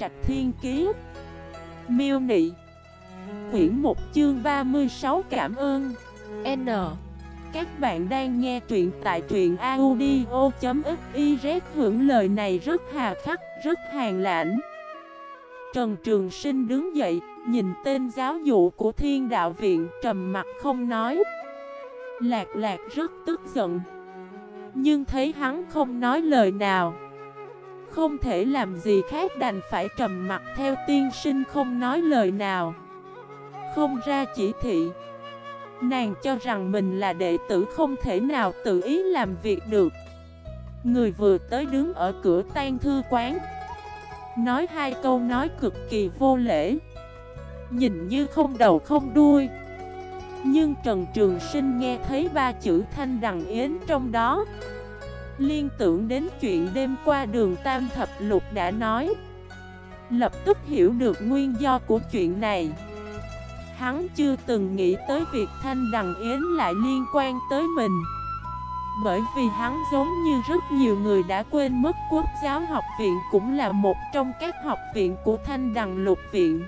Trạch Thiên Kiế Miêu Nị. Quyển 1 chương 36 Cảm ơn. N. Các bạn đang nghe truyện tại truyện audio.xyz Hưởng lời này rất hà khắc, rất hàng lãnh. Trần Trường Sinh đứng dậy, nhìn tên giáo dụ của thiên đạo viện trầm mặt không nói. Lạc lạc rất tức giận Nhưng thấy hắn không nói lời nào. Không thể làm gì khác đành phải trầm mặt theo tiên sinh không nói lời nào. Không ra chỉ thị. Nàng cho rằng mình là đệ tử không thể nào tự ý làm việc được. Người vừa tới đứng ở cửa tan thư quán. Nói hai câu nói cực kỳ vô lễ. Nhìn như không đầu không đuôi. Nhưng Trần Trường Sinh nghe thấy ba chữ thanh đằng yến trong đó. Liên tưởng đến chuyện đêm qua đường Tam Thập Lục đã nói. Lập tức hiểu được nguyên do của chuyện này. Hắn chưa từng nghĩ tới việc Thanh Đằng Yến lại liên quan tới mình. Bởi vì hắn giống như rất nhiều người đã quên mất Quốc giáo học viện cũng là một trong các học viện của Thanh Đằng Lục Viện.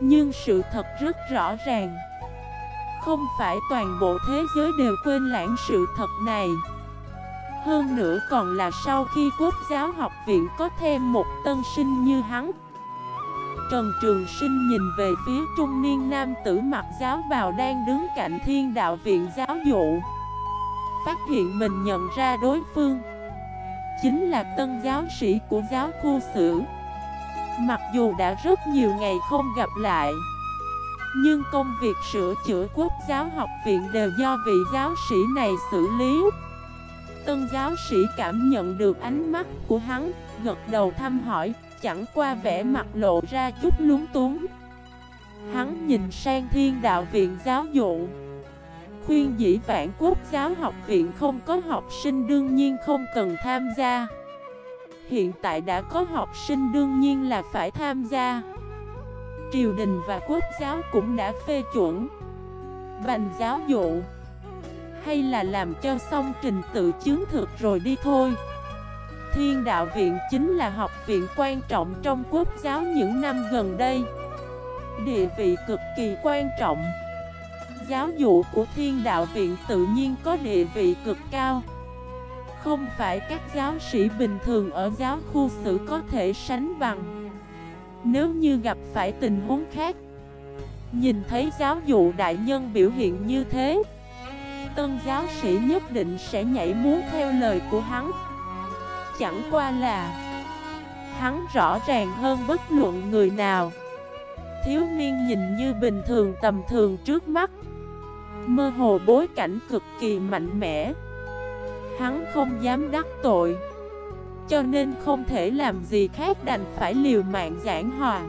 Nhưng sự thật rất rõ ràng. Không phải toàn bộ thế giới đều quên lãng sự thật này. Hơn nữa còn là sau khi Quốc giáo học viện có thêm một tân sinh như hắn. Trần Trường Sinh nhìn về phía trung niên nam tử mặc giáo bào đang đứng cạnh thiên đạo viện giáo dụ. Phát hiện mình nhận ra đối phương. Chính là tân giáo sĩ của giáo khu sử. Mặc dù đã rất nhiều ngày không gặp lại, Nhưng công việc sửa chữa quốc giáo học viện đều do vị giáo sĩ này xử lý. Tân giáo sĩ cảm nhận được ánh mắt của hắn, Gật đầu thăm hỏi, chẳng qua vẻ mặt lộ ra chút lúng túng. Hắn nhìn sang thiên đạo viện giáo dụ. Khuyên dĩ vãn quốc giáo học viện không có học sinh đương nhiên không cần tham gia. Hiện tại đã có học sinh đương nhiên là phải tham gia. Triều đình và quốc giáo cũng đã phê chuẩn. Bành giáo dụ. Hay là làm cho xong trình tự chứng thực rồi đi thôi. Thiên đạo viện chính là học viện quan trọng trong quốc giáo những năm gần đây. Địa vị cực kỳ quan trọng. Giáo dụ của thiên đạo viện tự nhiên có địa vị cực cao. Không phải các giáo sĩ bình thường ở giáo khu sử có thể sánh bằng. Nếu như gặp phải tình huống khác, Nhìn thấy giáo dụ đại nhân biểu hiện như thế Tân giáo sĩ nhất định sẽ nhảy múa theo lời của hắn. Chẳng qua là, Hắn rõ ràng hơn bất luận người nào. Thiếu niên nhìn như bình thường tầm thường trước mắt. Mơ hồ bối cảnh cực kỳ mạnh mẽ. Hắn không dám đắc tội. Cho nên không thể làm gì khác đành phải liều mạng giảng hòa.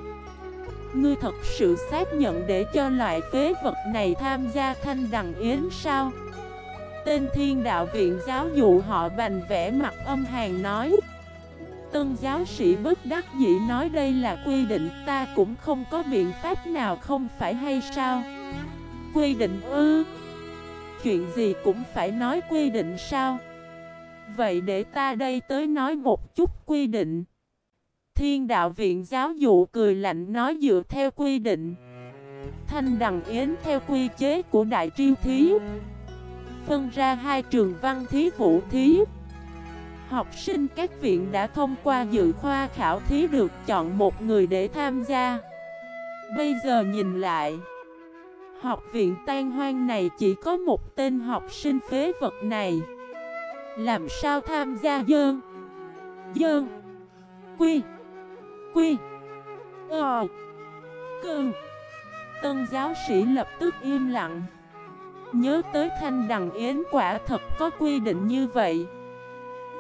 Ngươi thật sự xác nhận để cho loại phế vật này tham gia thanh đằng yến sao? Tên thiên đạo viện giáo dụ họ bành vẽ mặt âm hàng nói. Tân giáo sĩ bất đắc dĩ nói đây là quy định, ta cũng không có biện pháp nào không phải hay sao? Quy định ư? Chuyện gì cũng phải nói quy định sao? Vậy để ta đây tới nói một chút quy định. Thiên đạo viện giáo dụ cười lạnh nói dựa theo quy định. Thanh đằng yến theo quy chế của đại triêu thí phân ra hai trường văn thí vũ thí. Học sinh các viện đã thông qua dự khoa khảo thí được chọn một người để tham gia. Bây giờ nhìn lại, Học viện tan hoang này chỉ có một tên học sinh phế vật này. Làm sao tham gia dơn? Dơn. Quy. Quy. Ờ. Cơn. Tân giáo sĩ lập tức im lặng. Nhớ tới thanh đằng yến quả thật có quy định như vậy.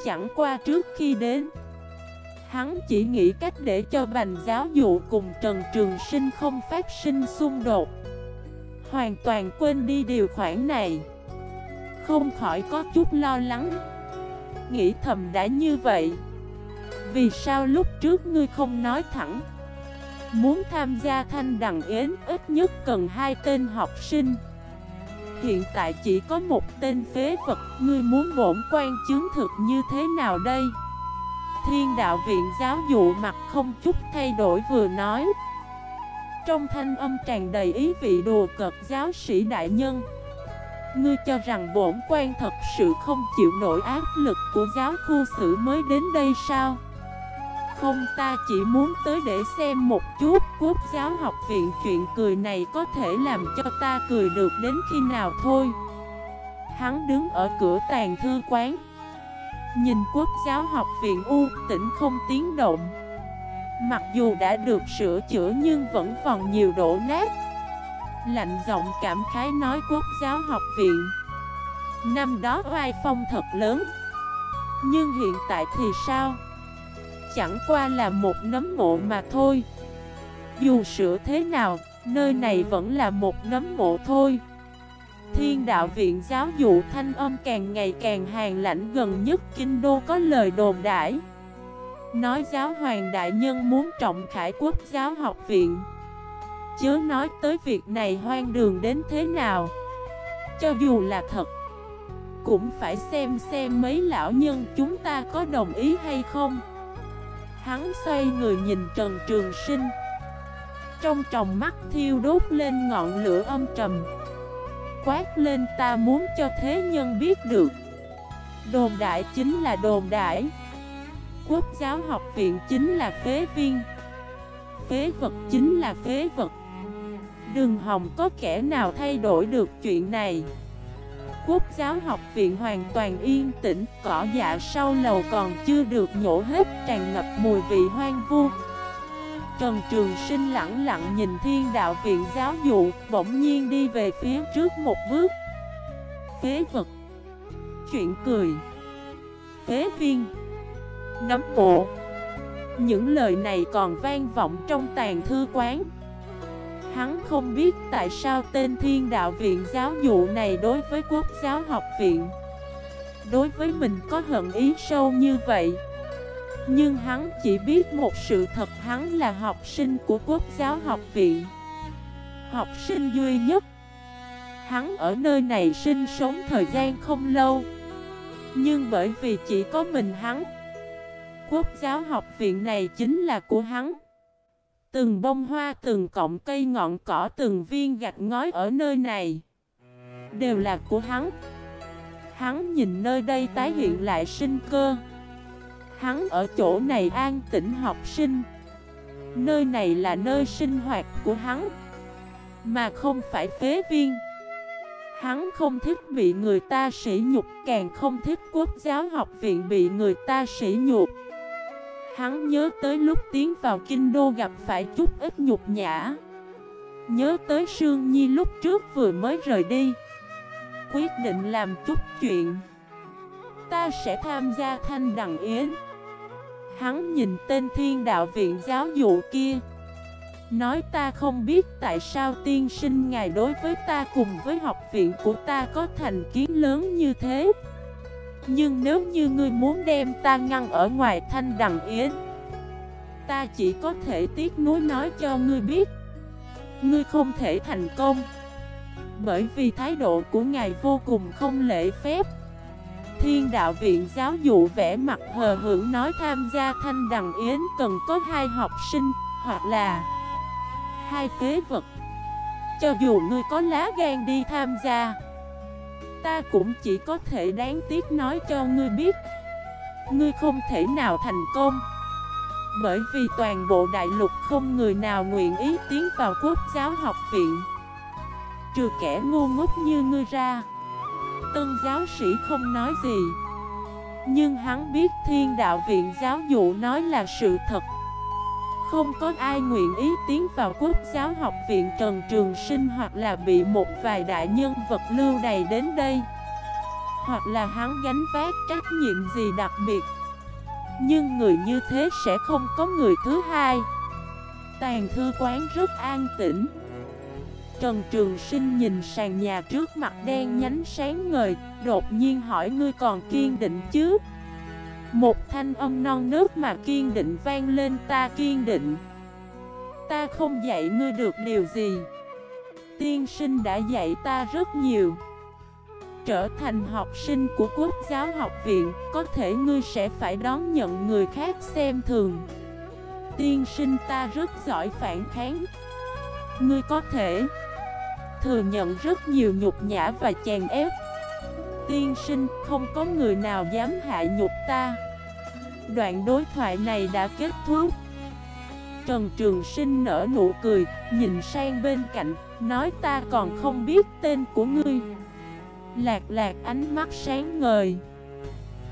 Chẳng qua trước khi đến, Hắn chỉ nghĩ cách để cho bành giáo dụ cùng Trần Trường Sinh không phát sinh xung đột. Hoàn toàn quên đi điều khoản này. Không khỏi có chút lo lắng. Nghĩ thầm đã như vậy. Vì sao lúc trước ngươi không nói thẳng? Muốn tham gia thanh đằng yến ít nhất cần hai tên học sinh. Hiện tại chỉ có một tên phế vật. Ngươi muốn bổn quan chứng thực như thế nào đây? Thiên đạo viện giáo dụ mặt không chút thay đổi vừa nói. Trong thanh âm tràn đầy ý vị đùa cợt giáo sĩ đại nhân. Ngươi cho rằng bổn quan thật sự không chịu nổi áp lực của giáo khu sử mới đến đây sao? Không? Ta chỉ muốn tới để xem một chút. Quốc giáo học viện chuyện cười này có thể làm cho ta cười được đến khi nào thôi. Hắn đứng ở cửa tàn thư quán. Nhìn quốc giáo học viện U tỉnh không tiếng động. Mặc dù đã được sửa chữa nhưng vẫn còn nhiều đổ nát. Lạnh giọng cảm khái nói quốc giáo học viện. Năm đó oai phong thật lớn. Nhưng hiện tại thì sao? Chẳng qua là một nấm mộ mà thôi. Dù sửa thế nào, nơi này vẫn là một nấm mộ thôi. Thiên đạo viện giáo dụ thanh âm càng ngày càng hàng lãnh gần nhất kinh đô có lời đồn đãi. Nói giáo hoàng đại nhân muốn trọng khải quốc giáo học viện. Chớ nói tới việc này hoang đường đến thế nào. Cho dù là thật Cũng phải xem xem mấy lão nhân chúng ta có đồng ý hay không. Hắn xoay người nhìn Trần Trường Sinh. Trong tròng mắt thiêu đốt lên ngọn lửa âm trầm. Quát lên, ta muốn cho thế nhân biết được, Đồn đại chính là đồn đại. Quốc giáo học viện chính là phế viên. Phế vật chính là phế vật. Đừng hòng có kẻ nào thay đổi được chuyện này. Quốc giáo học viện hoàn toàn yên tĩnh, Cỏ dạ sau lầu còn chưa được nhổ hết, Tràn ngập mùi vị hoang vu. Trần Trường Sinh lặng lặng nhìn thiên đạo viện giáo dụ, Bỗng nhiên đi về phía trước một bước. Phế vật. Chuyện cười. Phế viên. Nấm bộ Những lời này còn vang vọng trong tàn thư quán. Hắn không biết tại sao tên thiên đạo viện giáo dụ này đối với quốc giáo học viện, Đối với mình có hận ý sâu như vậy. Nhưng hắn chỉ biết một sự thật, hắn là học sinh của quốc giáo học viện. Học sinh duy nhất, Hắn ở nơi này sinh sống thời gian không lâu. Nhưng bởi vì chỉ có mình hắn, Quốc giáo học viện này chính là của hắn. Từng bông hoa, từng cọng cây ngọn cỏ, từng viên gạch ngói ở nơi này. Đều là của hắn. Hắn nhìn nơi đây tái hiện lại sinh cơ. Hắn ở chỗ này an tĩnh học sinh. Nơi này là nơi sinh hoạt của hắn Mà không phải phế viên. Hắn không thích bị người ta sỉ nhục Càng không thích quốc giáo học viện bị người ta sỉ nhục. Hắn nhớ tới lúc tiến vào kinh đô gặp phải chút ít nhục nhã. Nhớ tới Sương Nhi lúc trước vừa mới rời đi. Quyết định làm chút chuyện. Ta sẽ tham gia thanh đằng yến. Hắn nhìn tên thiên đạo viện giáo dụ kia. Nói ta không biết tại sao tiên sinh ngài đối với ta cùng với học viện của ta có thành kiến lớn như thế nhưng nếu như ngươi muốn đem ta ngăn ở ngoài thanh đằng yến, Ta chỉ có thể tiếc nuối nói cho ngươi biết. Ngươi không thể thành công, Bởi vì thái độ của ngài vô cùng không lễ phép. Thiên đạo viện giáo dụ vẽ mặt hờ hững nói tham gia thanh đằng yến cần có hai học sinh, hoặc là hai phế vật. Cho dù ngươi có lá gan đi tham gia Ta cũng chỉ có thể đáng tiếc nói cho ngươi biết. Ngươi không thể nào thành công. Bởi vì toàn bộ đại lục không người nào nguyện ý tiến vào quốc giáo học viện. Trừ kẻ ngu ngốc như ngươi ra, Tân giáo sĩ không nói gì. Nhưng hắn biết thiên đạo viện giáo dụ nói là sự thật không có ai nguyện ý tiến vào quốc giáo học viện Trần Trường Sinh hoặc là bị một vài đại nhân vật lưu đầy đến đây. Hoặc là hắn gánh vác trách nhiệm gì đặc biệt. Nhưng người như thế sẽ không có người thứ hai. Tàn thư quán rất an tĩnh. Trần Trường Sinh nhìn sàn nhà trước mặt đen nhánh sáng ngời, Đột nhiên hỏi ngươi còn kiên định chứ? Một thanh âm non nước mà kiên định vang lên, ta kiên định. Ta không dạy ngươi được điều gì. Tiên sinh đã dạy ta rất nhiều. Trở thành học sinh của quốc giáo học viện, Có thể ngươi sẽ phải đón nhận người khác xem thường. Tiên sinh ta rất giỏi phản kháng. Ngươi có thể thừa nhận rất nhiều nhục nhã và chèn ép. Tiên sinh không có người nào dám hại nhục ta Đoạn đối thoại này đã kết thúc Trần Trường Sinh nở nụ cười, nhìn sang bên cạnh, nói ta còn không biết tên của ngươi. Lạc lạc ánh mắt sáng ngời.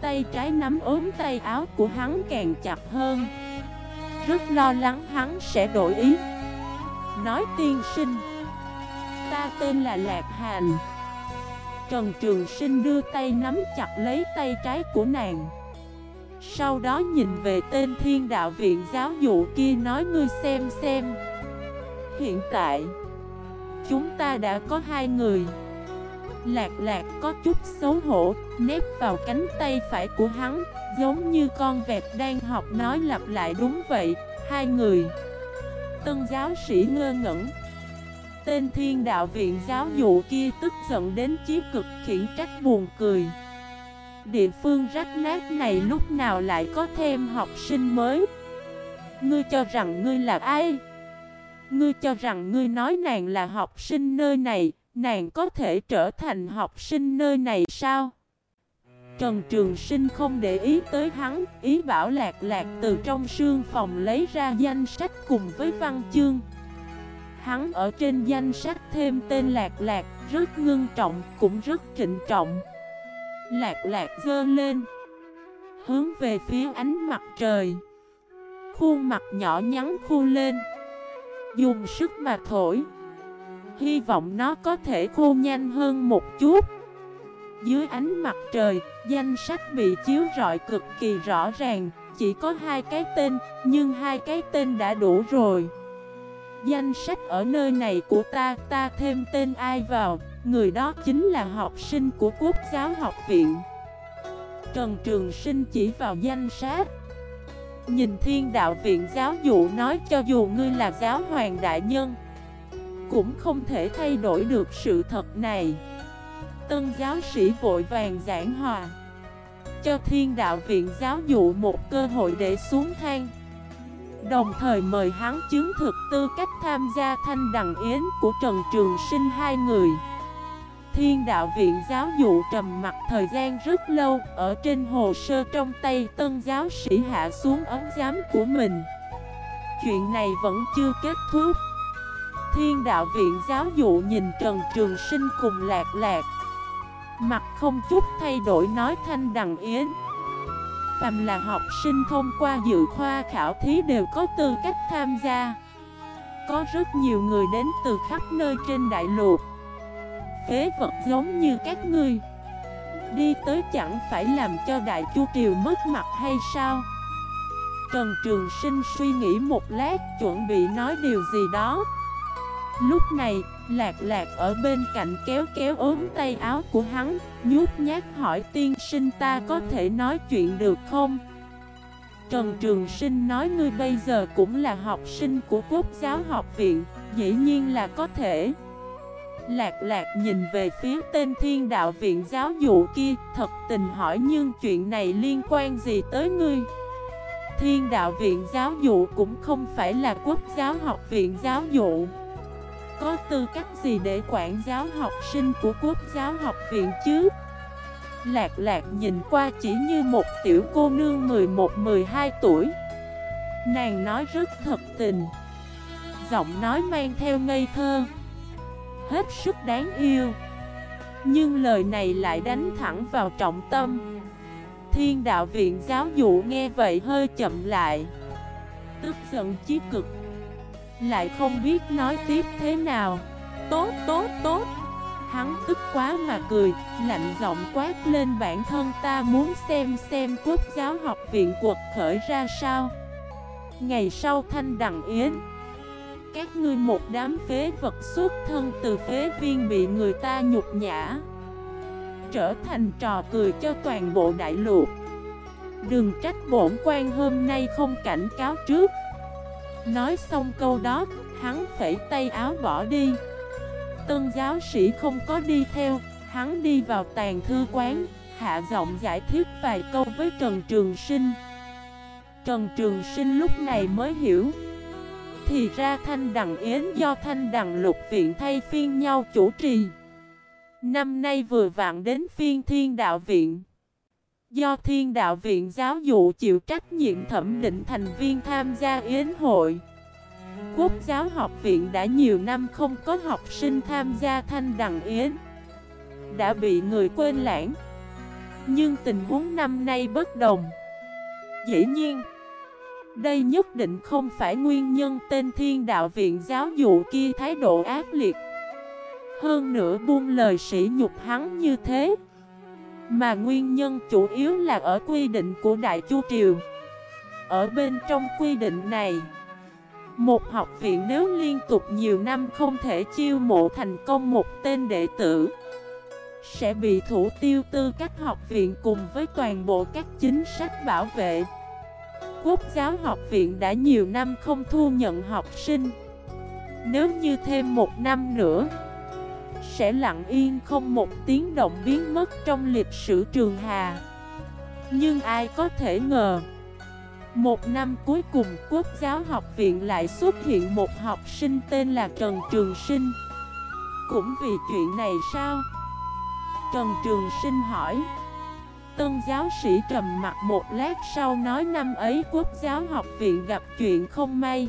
Tay trái nắm ốm tay áo của hắn càng chặt hơn. Rất lo lắng hắn sẽ đổi ý. Nói tiên sinh. Ta tên là Lạc Hành. Trần Trường Sinh đưa tay nắm chặt lấy tay trái của nàng. Sau đó nhìn về tên thiên đạo viện giáo dụ kia nói, ngươi xem xem. Hiện tại, Chúng ta đã có hai người. Lạc lạc có chút xấu hổ, Nép vào cánh tay phải của hắn, Giống như con vẹt đang học nói lặp lại đúng vậy. Hai người. Tân giáo sĩ ngơ ngẩn. Tên thiên đạo viện giáo dụ kia tức giận đến chí cực khiển trách buồn cười Địa phương rách nát này lúc nào lại có thêm học sinh mới Ngươi cho rằng ngươi là ai? Ngươi cho rằng ngươi nói nàng là học sinh nơi này, Nàng có thể trở thành học sinh nơi này sao? Trần Trường Sinh không để ý tới hắn, Ý bảo lạc lạc từ trong sương phòng lấy ra danh sách cùng với văn chương Hắn ở trên danh sách thêm tên lạc lạc, Rất ngưng trọng, cũng rất trịnh trọng. Lạc lạc dơ lên, Hướng về phía ánh mặt trời. Khuôn mặt nhỏ nhắn khu lên, Dùng sức mà thổi. Hy vọng nó có thể khô nhanh hơn một chút. Dưới ánh mặt trời, Danh sách bị chiếu rọi cực kỳ rõ ràng, Chỉ có hai cái tên, Nhưng hai cái tên đã đủ rồi. Danh sách ở nơi này của ta Ta thêm tên ai vào. Người đó chính là học sinh của Quốc giáo học viện. Trần Trường Sinh chỉ vào danh sách. Nhìn thiên đạo viện giáo dụ nói cho dù ngươi là giáo hoàng đại nhân, Cũng không thể thay đổi được sự thật này. Tân giáo sĩ vội vàng giảng hòa. Cho thiên đạo viện giáo dụ một cơ hội để xuống thang. Đồng thời mời hắn chứng thực tư cách tham gia thanh đằng yến của Trần Trường Sinh hai người. Thiên đạo viện giáo dụ trầm mặt thời gian rất lâu, Ở trên hồ sơ trong tay tân giáo sĩ hạ xuống ấm giám của mình. Chuyện này vẫn chưa kết thúc. Thiên đạo viện giáo dụ nhìn Trần Trường Sinh cùng lạc lạc. Mặt không chút thay đổi nói thanh đằng yến. Phàm là học sinh thông qua dự khoa khảo thí đều có tư cách tham gia. Có rất nhiều người đến từ khắp nơi trên đại lục. Phế vật giống như các ngươi. Đi tới chẳng phải làm cho Đại Chu Triều mất mặt hay sao? Trần Trường Sinh suy nghĩ một lát chuẩn bị nói điều gì đó. Lúc này, Lạc Lạc ở bên cạnh kéo kéo ốm tay áo của hắn. Nhút nhát hỏi tiên sinh ta có thể nói chuyện được không? Trần Trường Sinh nói ngươi bây giờ cũng là học sinh của Quốc giáo học viện, Dĩ nhiên là có thể. Lạc lạc nhìn về phía tên thiên đạo viện giáo dụ kia, Thật tình hỏi nhưng chuyện này liên quan gì tới ngươi? Thiên đạo viện giáo dụ cũng không phải là quốc giáo học viện giáo dụ. Có tư cách gì để quản giáo học sinh của quốc giáo học viện chứ? Lạc lạc nhìn qua chỉ như một tiểu cô nương 11-12 tuổi. Nàng nói rất thật tình. Giọng nói mang theo ngây thơ. Hết sức đáng yêu. Nhưng lời này lại đánh thẳng vào trọng tâm. Thiên đạo viện giáo dụ nghe vậy hơi chậm lại. Tức giận chí cực. Lại không biết nói tiếp thế nào. Tốt tốt tốt. Hắn tức quá mà cười, Lạnh giọng quát lên bản thân ta muốn xem xem quốc giáo học viện quật khởi ra sao. Ngày sau thanh đằng yến, các ngươi một đám phế vật xuất thân từ phế viên bị người ta nhục nhã, Trở thành trò cười cho toàn bộ đại lục. Đừng trách bổn quan hôm nay không cảnh cáo trước. Nói xong câu đó, hắn phẩy tay áo bỏ đi Tân giáo sĩ không có đi theo, hắn đi vào tàn thư quán, hạ giọng giải thích vài câu với Trần Trường Sinh. Trần Trường Sinh lúc này mới hiểu. Thì ra Thanh Đằng Yến do Thanh Đằng Lục Viện thay phiên nhau chủ trì. Năm nay vừa vặn đến phiên Thiên Đạo Viện. Do Thiên Đạo Viện Giáo dụ chịu trách nhiệm thẩm định thành viên tham gia yến hội. Quốc giáo học viện đã nhiều năm không có học sinh tham gia thanh đằng yến, Đã bị người quên lãng. Nhưng tình huống năm nay bất đồng. Dĩ nhiên, Đây nhất định không phải nguyên nhân tên thiên đạo viện giáo dụ kia thái độ ác liệt. Hơn nữa buông lời sĩ nhục hắn như thế. Mà nguyên nhân chủ yếu là ở quy định của Đại Chu Triều. Ở bên trong quy định này, một học viện nếu liên tục nhiều năm không thể chiêu mộ thành công một tên đệ tử, Sẽ bị thủ tiêu tư cách học viện cùng với toàn bộ các chính sách bảo vệ. Quốc giáo học viện đã nhiều năm không thu nhận học sinh. Nếu như thêm một năm nữa sẽ lặng yên không một tiếng động biến mất trong lịch sử trường hà. Nhưng ai có thể ngờ, một năm cuối cùng Quốc giáo học viện lại xuất hiện một học sinh tên là Trần Trường Sinh. Cũng vì chuyện này sao? Trần Trường Sinh hỏi. Tân giáo sĩ trầm mặt một lát sau nói năm ấy Quốc giáo học viện gặp chuyện không may.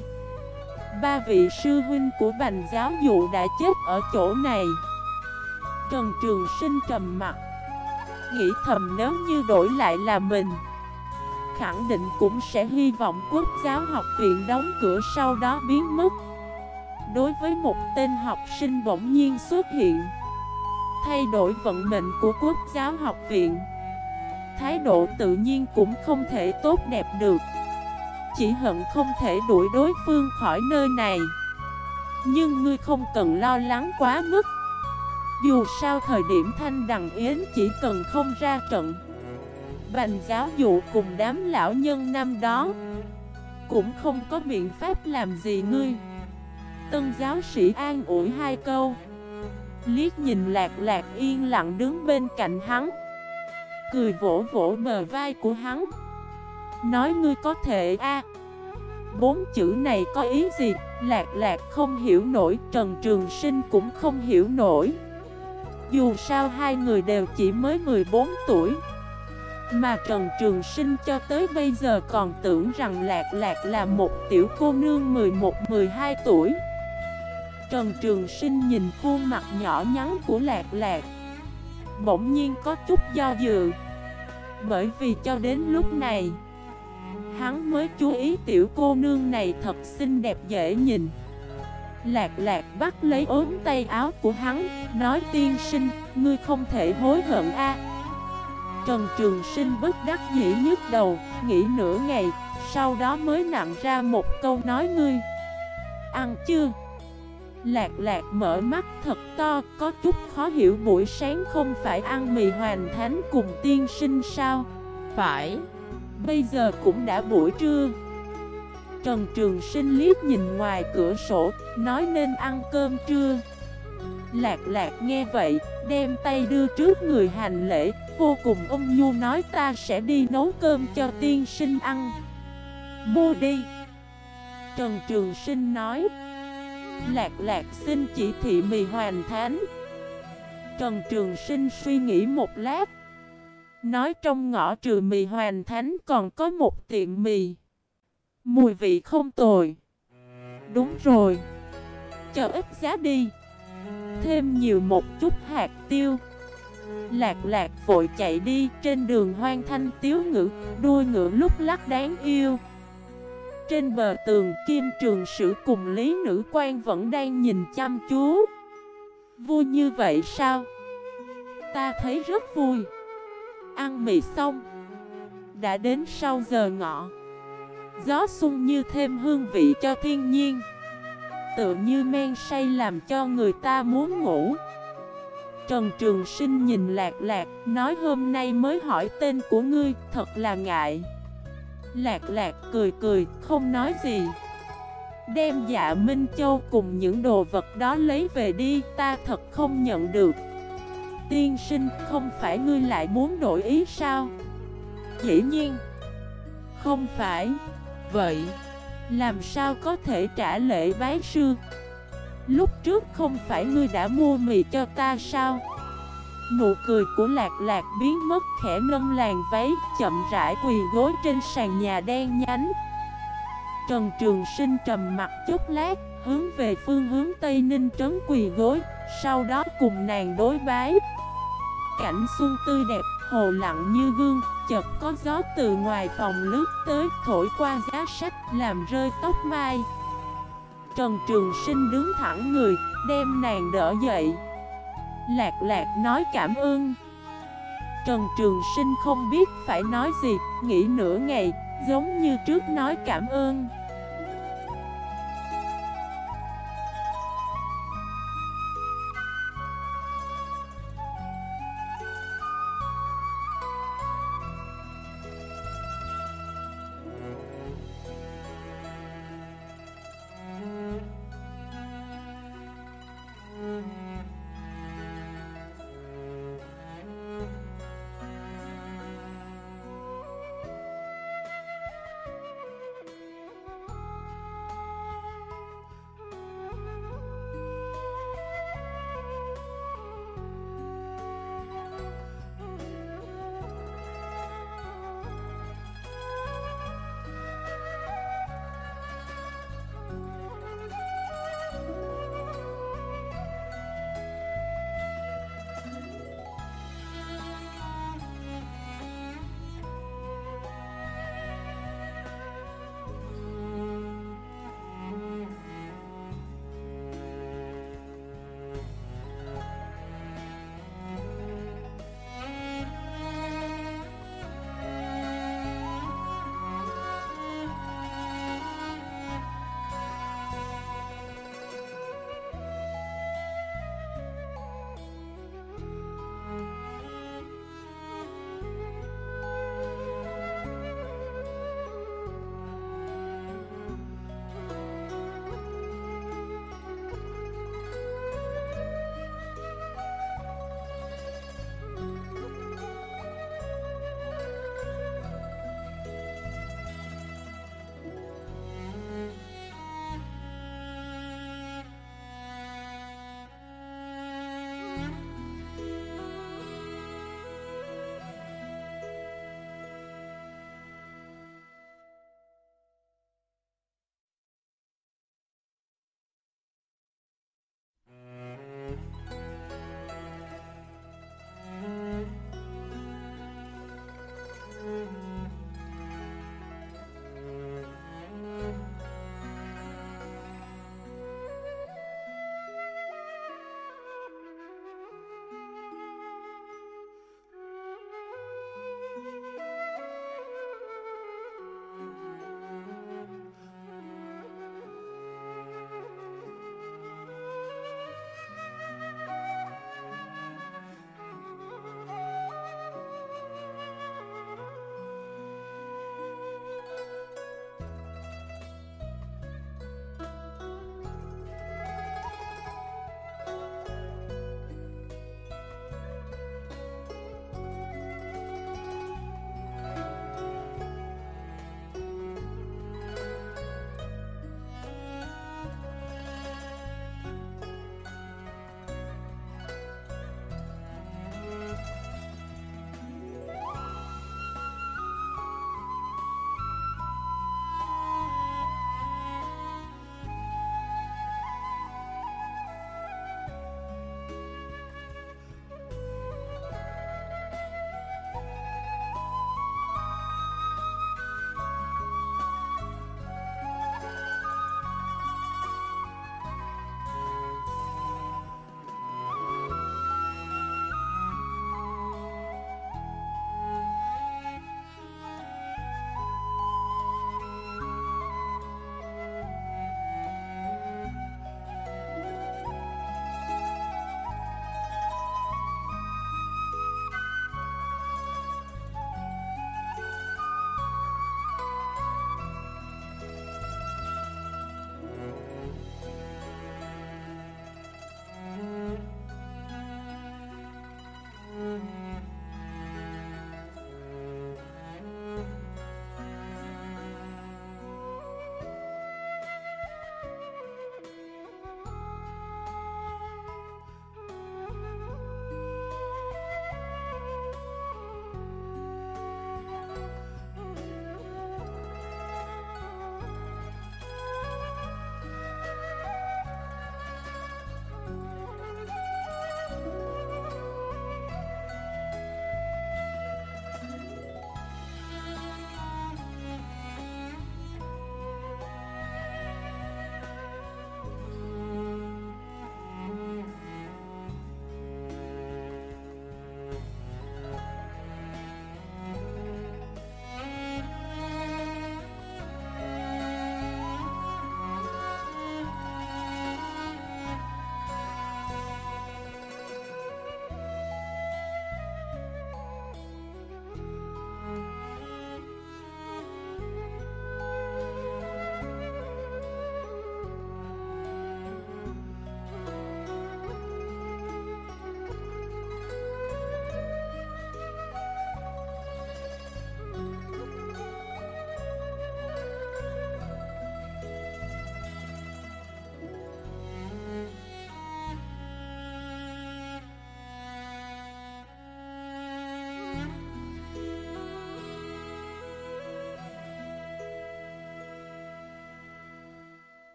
Ba vị sư huynh của bành giáo dụ đã chết ở chỗ này. Trần Trường Sinh trầm mặt. Nghĩ thầm nếu như đổi lại là mình, khẳng định cũng sẽ hy vọng quốc giáo học viện đóng cửa sau đó biến mất. Đối với một tên học sinh bỗng nhiên xuất hiện, Thay đổi vận mệnh của quốc giáo học viện, Thái độ tự nhiên cũng không thể tốt đẹp được. Chỉ hận không thể đuổi đối phương khỏi nơi này. Nhưng ngươi không cần lo lắng quá mức. Dù sao thời điểm thanh đằng yến chỉ cần không ra trận, Bành giáo dụ cùng đám lão nhân năm đó Cũng không có biện pháp làm gì ngươi. Tân giáo sĩ an ủi hai câu, Liếc nhìn lạc lạc yên lặng đứng bên cạnh hắn, Cười vỗ vỗ bờ vai của hắn, Nói ngươi có thể a. Bốn chữ này có ý gì? Lạc lạc không hiểu nổi, Trần Trường Sinh cũng không hiểu nổi. Dù sao hai người đều chỉ mới 14 tuổi. Mà Trần Trường Sinh cho tới bây giờ còn tưởng rằng Lạc Lạc là một tiểu cô nương 11-12 tuổi. Trần Trường Sinh nhìn khuôn mặt nhỏ nhắn của Lạc Lạc, Bỗng nhiên có chút do dự. Bởi vì cho đến lúc này, Hắn mới chú ý tiểu cô nương này thật xinh đẹp dễ nhìn. Lạc lạc bắt lấy ốm tay áo của hắn Nói tiên sinh, ngươi không thể hối hận a Trần Trường Sinh bất đắc dĩ nhức đầu, nghĩ nửa ngày, sau đó mới nặng ra một câu nói ngươi. Ăn chưa? Lạc lạc mở mắt thật to, có chút khó hiểu buổi sáng không phải ăn mì hoàn thánh cùng tiên sinh sao? Phải, bây giờ cũng đã buổi trưa. Trần Trường Sinh liếc nhìn ngoài cửa sổ, nói nên ăn cơm trưa. Lạc lạc nghe vậy, đem tay đưa trước người hành lễ, vô cùng ông nhu nói ta sẽ đi nấu cơm cho tiên sinh ăn. Mua đi. Trần Trường Sinh nói Lạc lạc xin chỉ thị mì hoàn thánh. Trần Trường Sinh suy nghĩ một lát Nói trong ngõ trừ mì hoàn thánh còn có một tiệm mì. Mùi vị không tồi. Đúng rồi. Chờ ít giá đi. Thêm nhiều một chút hạt tiêu. Lạc lạc vội chạy đi trên đường hoang thanh tiếu ngữ, Đuôi ngựa lúc lắc đáng yêu. Trên bờ tường, kim trường sử cùng lý nữ quan vẫn đang nhìn chăm chú. Vui như vậy sao? Ta thấy rất vui. Ăn mì xong. Đã đến sau giờ ngọ. Gió sung như thêm hương vị cho thiên nhiên Tự như men say làm cho người ta muốn ngủ Trần Trường Sinh nhìn lạc lạc, nói hôm nay mới hỏi tên của ngươi, thật là ngại. Lạc lạc cười cười, không nói gì. Đem dạ Minh Châu cùng những đồ vật đó lấy về đi, ta thật không nhận được. tiên sinh, không phải ngươi lại muốn đổi ý sao? Dĩ nhiên Không phải Vậy Làm sao có thể trả lễ bái sư? Lúc trước không phải ngươi đã mua mì cho ta sao? Nụ cười của lạc lạc biến mất khẽ nâng làn váy Chậm rãi quỳ gối trên sàn nhà đen nhánh. Trần Trường Sinh trầm mặt chút lát Hướng về phương hướng Tây Ninh trấn quỳ gối Sau đó cùng nàng đối bái. Cảnh xuân tươi đẹp, hồ lặng như gương, Chợt có gió từ ngoài phòng lướt tới, Thổi qua giá sách, làm rơi tóc mai. Trần Trường Sinh đứng thẳng người, Đem nàng đỡ dậy. Lạc lạc nói cảm ơn. Trần Trường Sinh không biết phải nói gì, Nghĩ nửa ngày, Giống như trước nói cảm ơn.